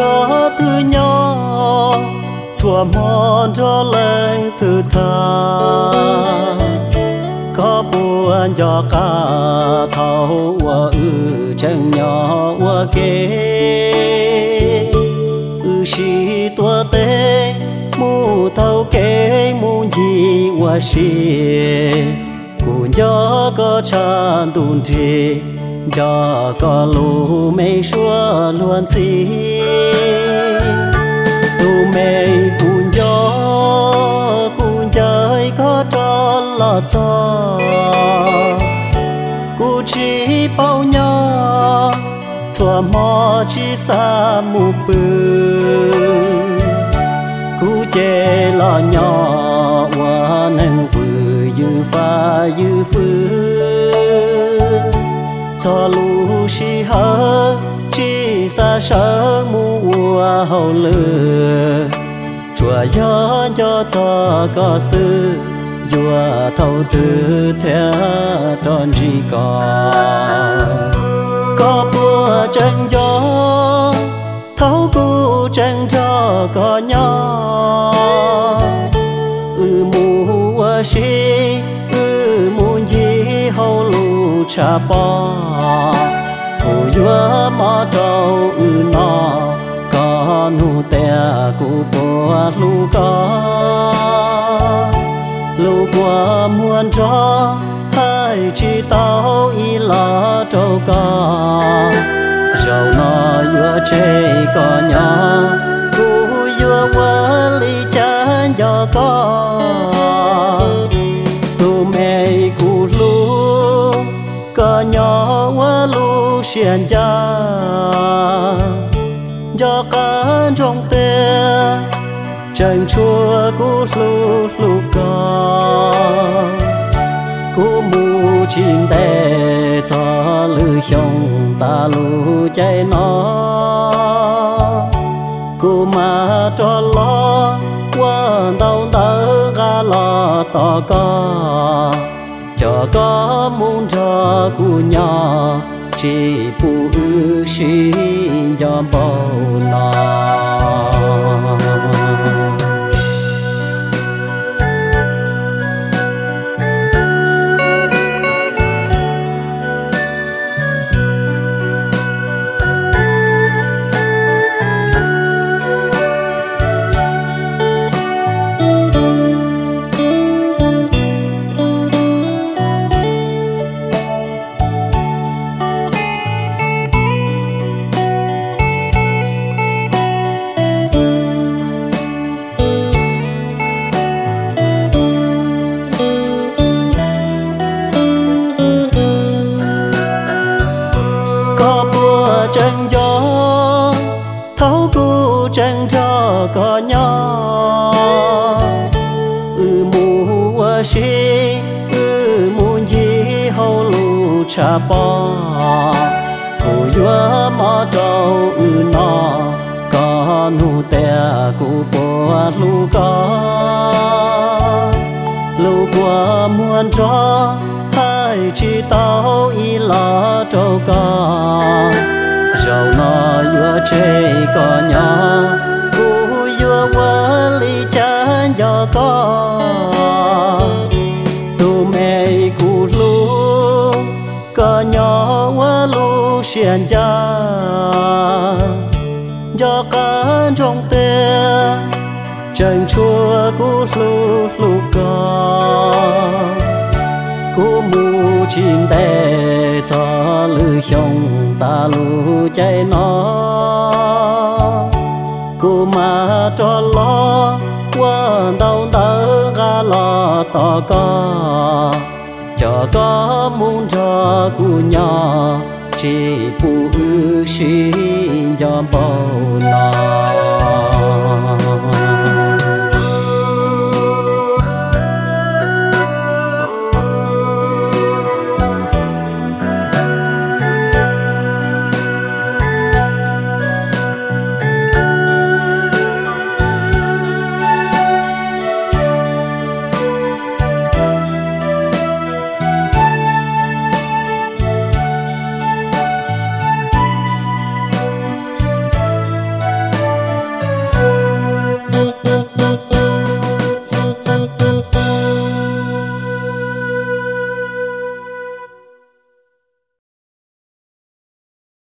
cho từ nhỏ chùa mòn cho lên từ tha. Có buồn cho cả thâu ua ư chân nhỏ, ua kê. Ư shi tua tê, mu thâu kê, mu gì ua shi cũng cho có chan tùn thi cho có lù mê xua luôn xì, tu mê cũng gió, cũng trời có cho lọt gió. Cu chỉ bao nhỏ xua mò chỉ xa mù bư cu chê lọ nhỏ hoa nâng vừa dư pha dư phương cho lu shi hơ sa sa sợ mùa hậu lửa chùa gió cho cho có sư chùa thâu tư theo tròn gì có có bùa chân gió thấu cu chân cho có nhỏ ư mùa shi lu cha bò hồ yua mò trâu ư nọ có nụ tè cụ bùa lũ có. Lũ qua muôn cho hai chi tao y lo trâu có dầu nó yua chê có nhỏ có nhỏ quá lu xiên cha. Cho cả trong tê chẳng chua cú lu lu có cú mù chín tê cho lư xong ta lu chạy nó. Cú mà cho lo qua đâu tớ ga lo to con ka mong cha ku nhà chỉ phụ shin jam bao la có bùa trăng gió, thấu cu trăng gió có nhỏ. Ừ mùa shi ừ muốn gì hậu lù cha bò cô yua mò trâu ừ nọ có nu tè cụ bùa lù có. Lù qua muôn trăng hai chỉ tao y lo trâu có dầu nó yua chê có nhỏ, cú yua qua li chân cho có tu mẹ cú lu có nhỏ qua lu xiên cha. Cho cả trong tê chân chua cú lu lu có tê cho lư xong ta lu chạy nó. Cô mà cho lo, qua đau tớ ga lo to có cho có muốn cho cô nhỏ, chỉ phụ xin cho bầu